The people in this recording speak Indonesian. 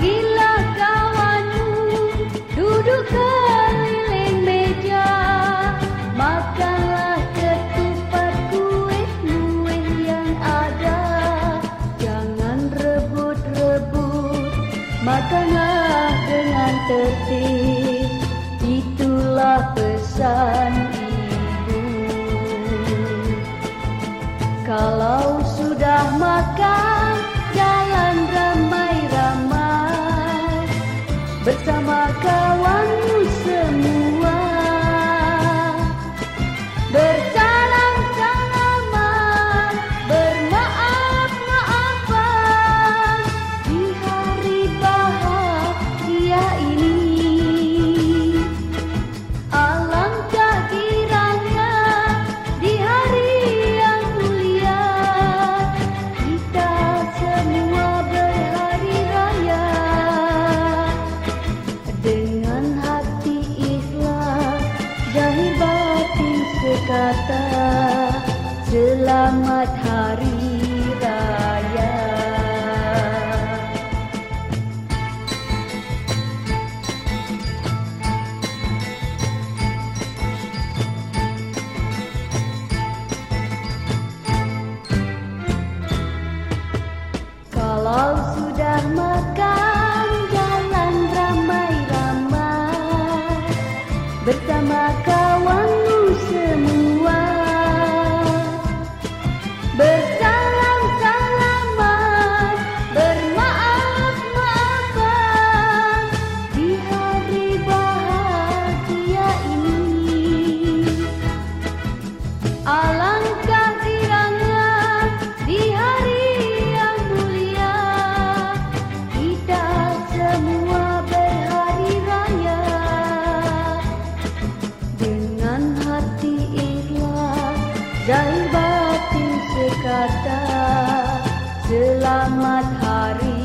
panggillah kawanmu duduk keliling meja. Makanlah ketupat kue kue yang ada. Jangan rebut-rebut makanlah dengan tertib. Itulah pesan ibu. Kalau sudah makan berkata Selamat Hari Raya. Kalau sudah makan jalan ramai-ramai. Bersama kami Matahari